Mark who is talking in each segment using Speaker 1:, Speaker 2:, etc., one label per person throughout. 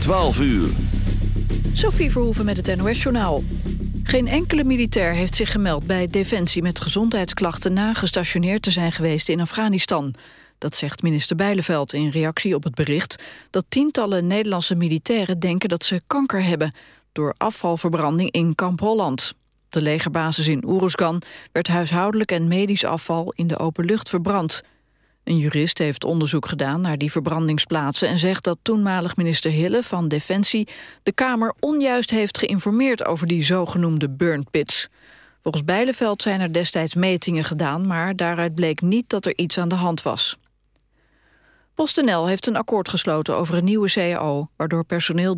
Speaker 1: 12 uur.
Speaker 2: Sophie Verhoeven met het NOS-journaal. Geen enkele militair heeft zich gemeld bij Defensie met gezondheidsklachten na gestationeerd te zijn geweest in Afghanistan. Dat zegt minister Bijleveld in reactie op het bericht dat tientallen Nederlandse militairen denken dat ze kanker hebben door afvalverbranding in Kamp Holland. De legerbasis in Oeruzgan werd huishoudelijk en medisch afval in de open lucht verbrand. Een jurist heeft onderzoek gedaan naar die verbrandingsplaatsen... en zegt dat toenmalig minister Hille van Defensie... de Kamer onjuist heeft geïnformeerd over die zogenoemde burnpits. Volgens Bijleveld zijn er destijds metingen gedaan... maar daaruit bleek niet dat er iets aan de hand was. PostNL heeft een akkoord gesloten over een nieuwe CAO... waardoor personeel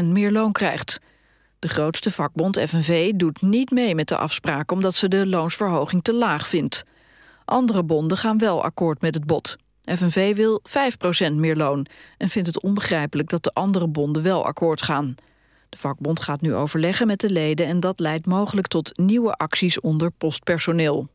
Speaker 2: 3% meer loon krijgt. De grootste vakbond FNV doet niet mee met de afspraak... omdat ze de loonsverhoging te laag vindt. Andere bonden gaan wel akkoord met het bod. FNV wil 5% meer loon en vindt het onbegrijpelijk dat de andere bonden wel akkoord gaan. De vakbond gaat nu overleggen met de leden en dat leidt mogelijk tot nieuwe acties onder postpersoneel.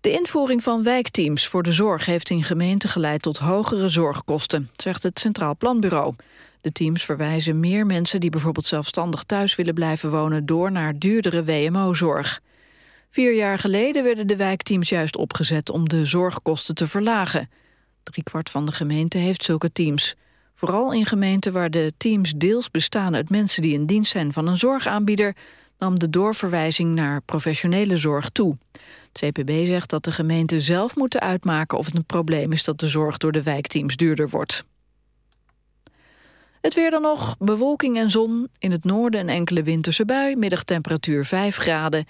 Speaker 2: De invoering van wijkteams voor de zorg heeft in gemeenten geleid tot hogere zorgkosten, zegt het Centraal Planbureau. De teams verwijzen meer mensen die bijvoorbeeld zelfstandig thuis willen blijven wonen door naar duurdere WMO-zorg. Vier jaar geleden werden de wijkteams juist opgezet om de zorgkosten te verlagen. Driekwart van de gemeente heeft zulke teams. Vooral in gemeenten waar de teams deels bestaan uit mensen die in dienst zijn van een zorgaanbieder, nam de doorverwijzing naar professionele zorg toe. Het CPB zegt dat de gemeenten zelf moeten uitmaken of het een probleem is dat de zorg door de wijkteams duurder wordt. Het weer dan nog, bewolking en zon. In het noorden een enkele winterse bui, middagtemperatuur 5 graden.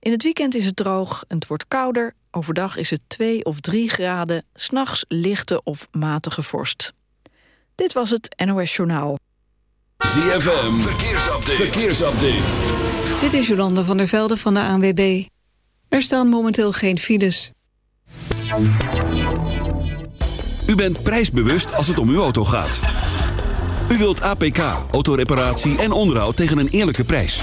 Speaker 2: In het weekend is het droog en het wordt kouder. Overdag is het 2 of 3 graden. S'nachts lichte of matige vorst. Dit was het NOS Journaal.
Speaker 1: ZFM, verkeersupdate. verkeersupdate.
Speaker 3: Dit is Jolanda van der Velde van de ANWB. Er staan momenteel geen files.
Speaker 1: U bent prijsbewust als het om uw auto gaat. U wilt APK, autoreparatie en onderhoud tegen een eerlijke prijs.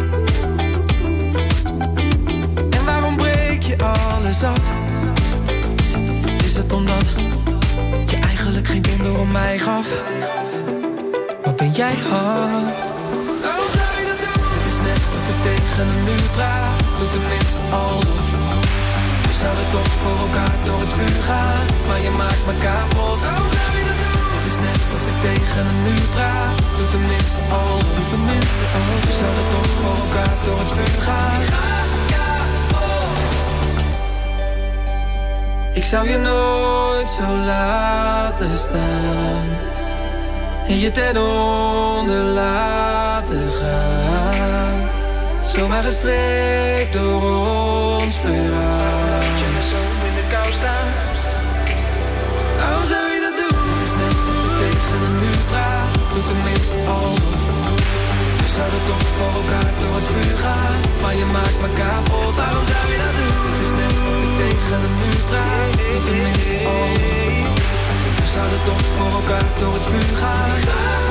Speaker 4: Alles af? Is het omdat je eigenlijk geen donder om mij gaf? Wat ben jij hard? Waarom zou je? Het is net of ik tegen een muur praat. Doe tenminste alsof. We zouden toch voor elkaar door het vuur gaan. Maar je maakt me kapot. Waarom zou je? Het is net of ik tegen een muur praat. Doe tenminste alsof. Doe tenminste alsof. We zouden toch voor elkaar door het vuur gaan. Ik zou je nooit zo laten staan En je ten onder laten gaan. Zomaar gestreept door ons verhaal. Laat je me zo in de kou staan. Waarom zou je dat doen? Het is net of ik tegen een muur praat Doe tenminste alsof We zouden toch voor elkaar door het vuur gaan. Maar je maakt me kapot. Waarom zou je dat doen? Het is net of ik tegen een muur praat. Tenminste alsof We zouden toch voor elkaar door het vuur gaan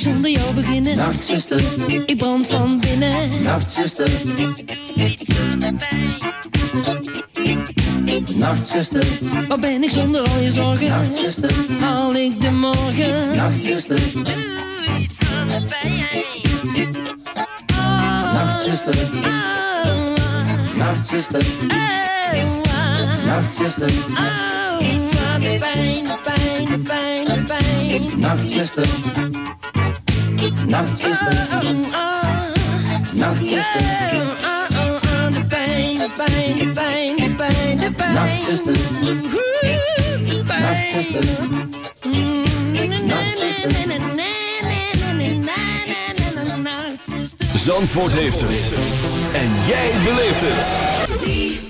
Speaker 5: Ik zonder jou beginnen? Nachtzuster, ik brand van binnen. Nachtzuster, iets aan de pijn. Nachtzuster, wat ben ik zonder al je zorgen? Nachtzuster, haal ik de morgen? Nachtzuster, doe iets aan de pijn. Nachtzuster, nachtzuster, nachtzuster, iets aan de pijn, de pijn, de pijn, de pijn. Nachtzuster, Nachtzuster. Nachtzuster. De pijn, de pijn, de pijn, de pijn, de pijn. Nachtzuster. Nachtzuster.
Speaker 6: Zandvoort heeft het. En jij beleeft het.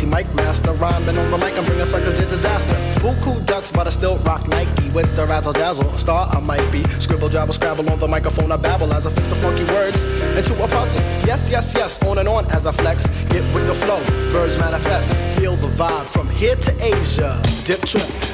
Speaker 7: anti mic master. Rhyming on the mic, I'm bringing suckers to disaster. Buku ducks, but I still rock Nike with the razzle dazzle. Star I might be. Scribble, jabble, scrabble on the microphone. I babble as I fix the funky words into a puzzle. Yes, yes, yes, on and on as I flex. Get with the flow, birds manifest. Feel the vibe from here to Asia. Dip trip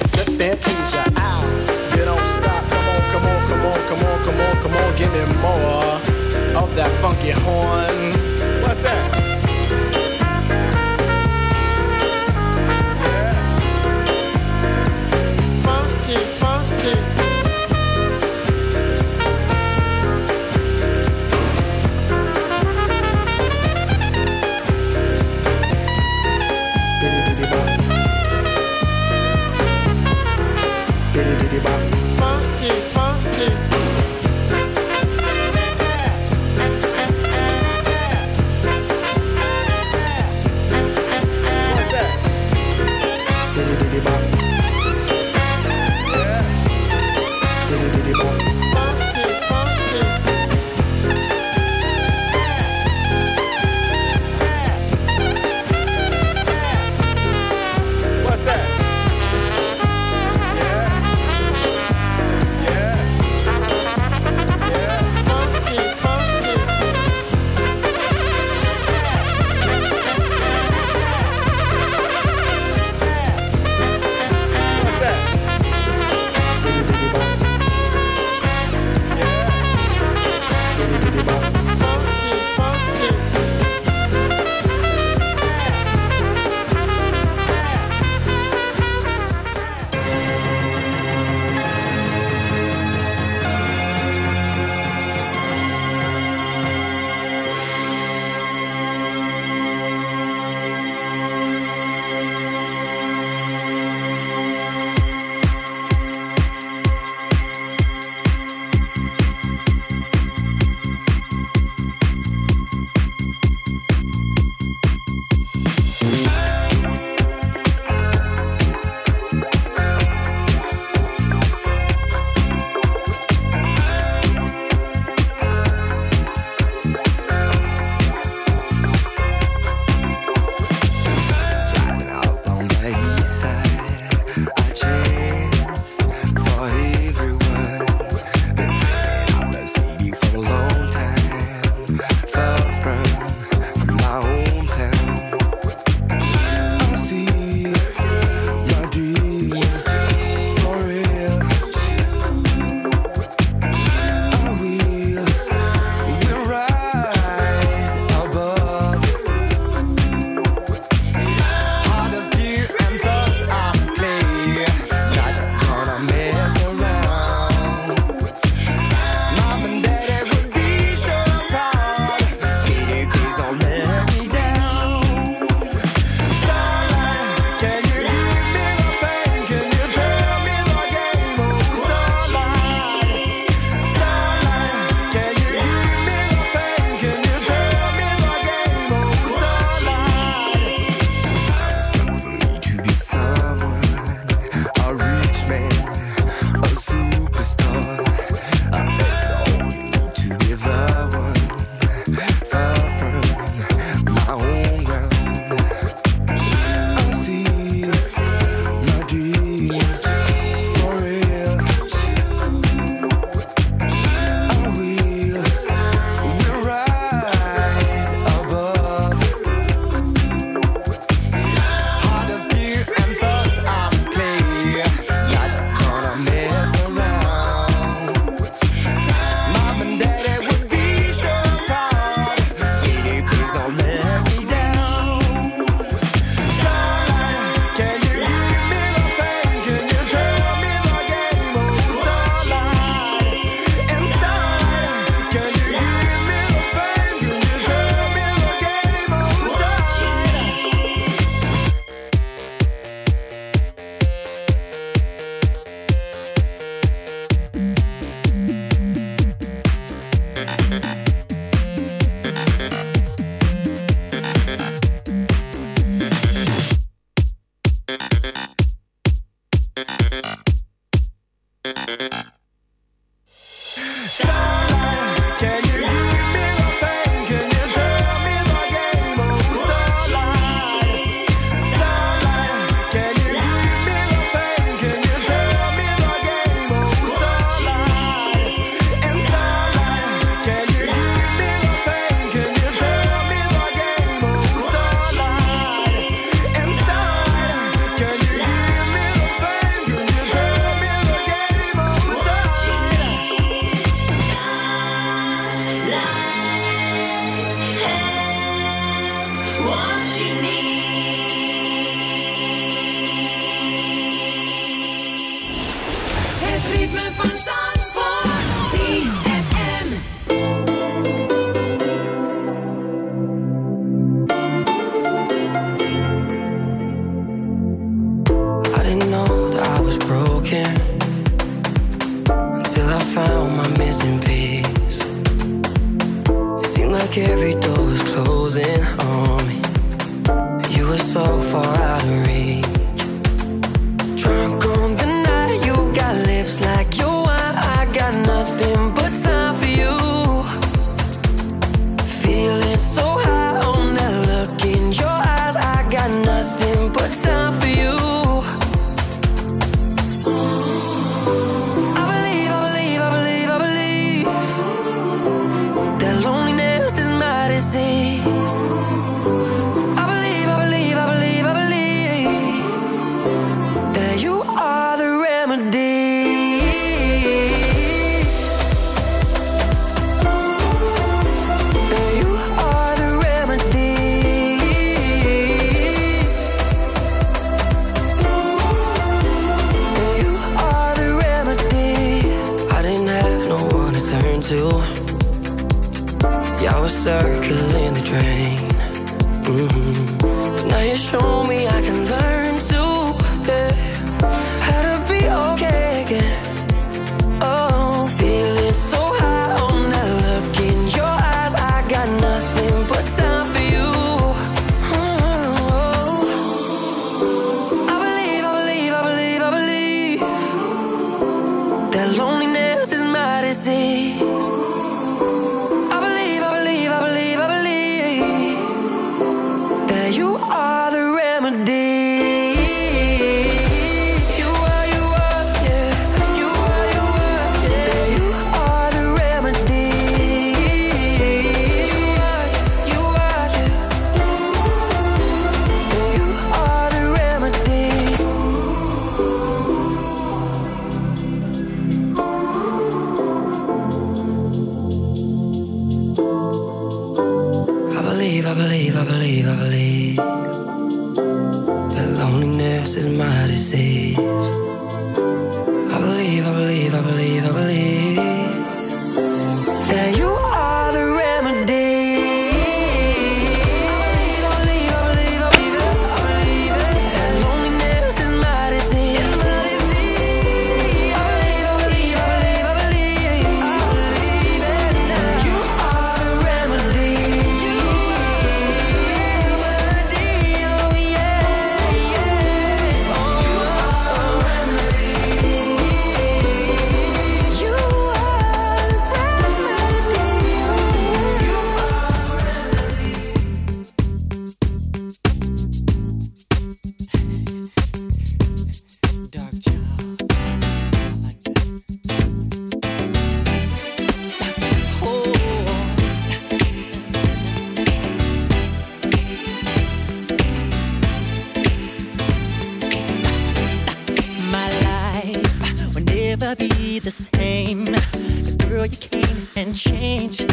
Speaker 8: the
Speaker 9: same. 'Cause girl, you came and changed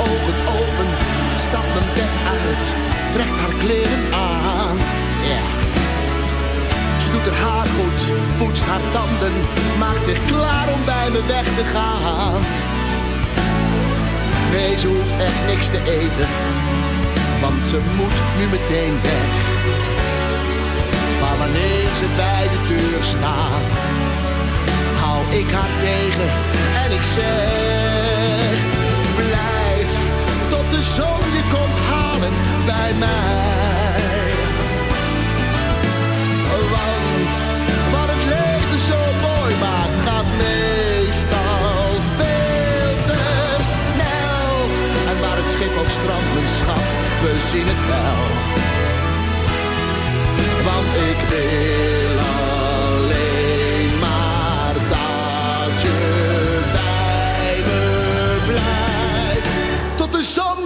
Speaker 10: ogen open, stapt mijn bed uit, trekt haar kleren aan. Ja. Ze doet haar haar goed, poetst haar tanden, maakt zich klaar om bij me weg te gaan. Nee, ze hoeft echt niks te eten, want ze moet nu meteen weg. Maar wanneer ze bij de deur staat, hou ik haar tegen en ik zeg: de zon je komt halen bij mij. Want wat het leven zo mooi maakt, gaat meestal veel te snel. En waar het schip ook strandt, schat, we zien het wel. Want ik wil Tot de